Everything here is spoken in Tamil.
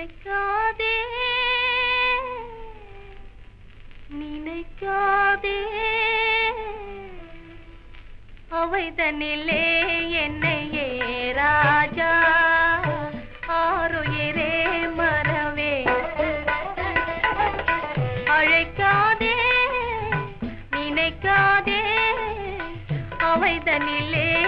நினைக்காதே. நினைக்காதே. அவைதனிலே என்னையே ராஜா. ஆறுயிரே மரவே அழைக்காதே. நினைக்காதே. அவைதனிலே